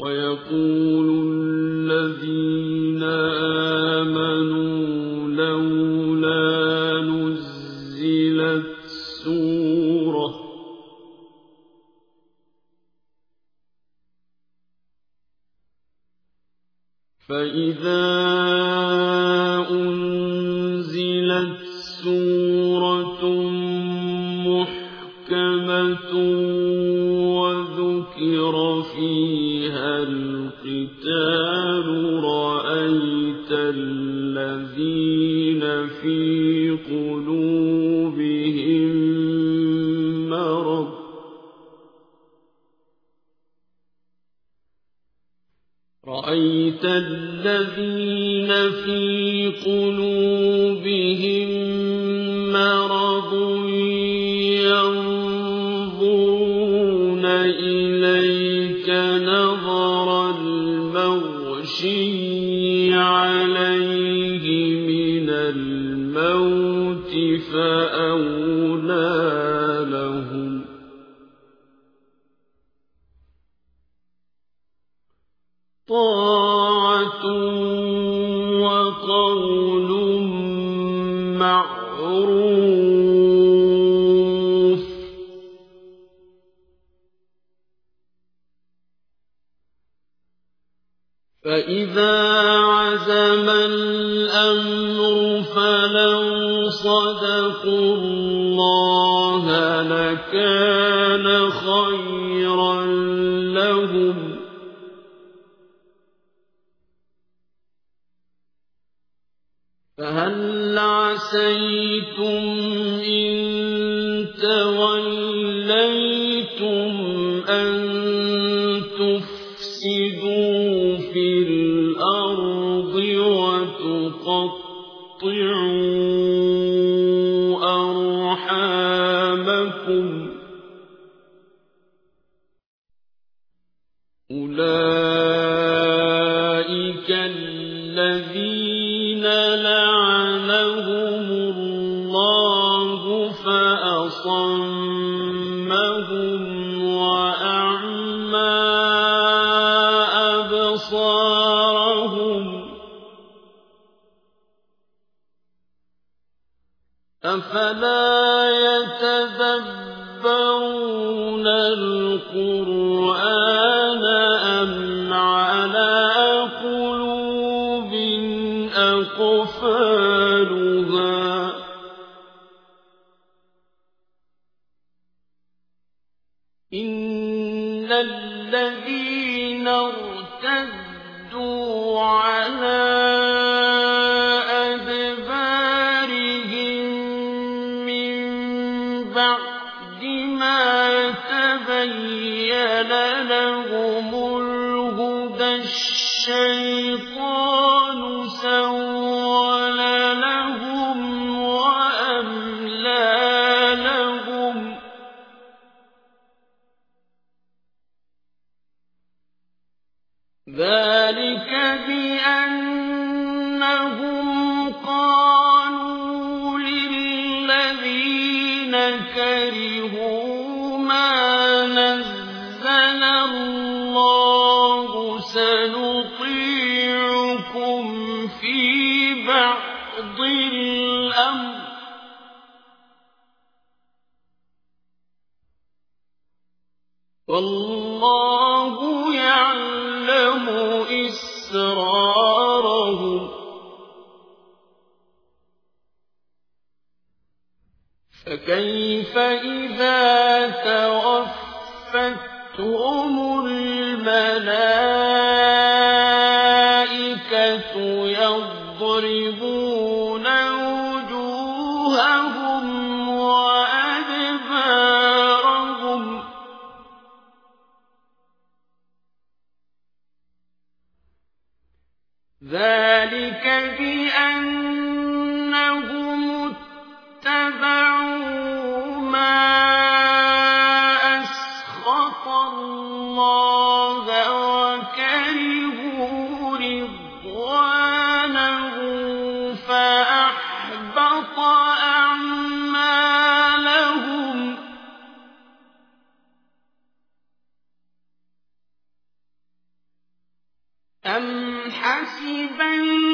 وَيَقُولُ الَّذِينَ آمَنُوا لَوْلَا نُزِّلَتْ سُورَةٌ ۖ فَإِذَا أُنزِلَتْ سُورَةٌ مُّحْكَمَةٌ وَذُكِرَ فِيهَا الْقِتَالُ رَأَيْتَ الَّذِينَ فِي قُلُوبِهِم مَّرَضٌ. يَنظُرُونَ إِلَيْكَ نَظَرَ الْمَغْشِيِّ عَلَيْهِ مِنَ الْمَوْتِ فَأَوْلَىٰ لَهُمْ ۚ. طَاعَةٌ وَقَوْلٌ مَّعْرُوفٌ ۚ. فَإِذَا عَزَمَ الْأَمْرُ فَلَوْ صَدَقُوا اللَّهَ لَكَانَ خَيْرًا لَّهُمْ ۚ فَهَلْ عَسَيْتُمْ إِن تَوَلَّيْتُمْ أَن تُفْسِدُوا فِي الْأَرْضِ وَتُقَطِّعُوا أَرْحَامَكُمْ ۖ. أُولَٰئِكَ الَّذِينَ لَعَنَهُمُ أَفَلَا يَتَدَبَّرُونَ الْقُرْآنَ أَمْ عَلَىٰ قُلُوبٍ أَقْفَالُهَا؟ إِنَّ الَّذِينَ ارْتَدُّوا عَلَىٰ تَبَيَّنَ لَهُمُ الْهُدَى الشَّيْطَانُ سَوَّلَ لَهُمْ وَأَمْلَىٰ لَهُمْ ۚ ذَٰلِكَ بِأَنَّهُمْ وَاللَّهُ يَعْلَمُ إِسْرَارَهُمْ ۚ. فَكَيْفَ إِذَا تَوَفَّتْهُمُ الْمَلَائِكَةُ يَضْرِبُونَ ذَٰلِكَ بِأَنَّهُمُ اتَّبَعُوا مَا أَسْخَطَ اللَّهَ حسب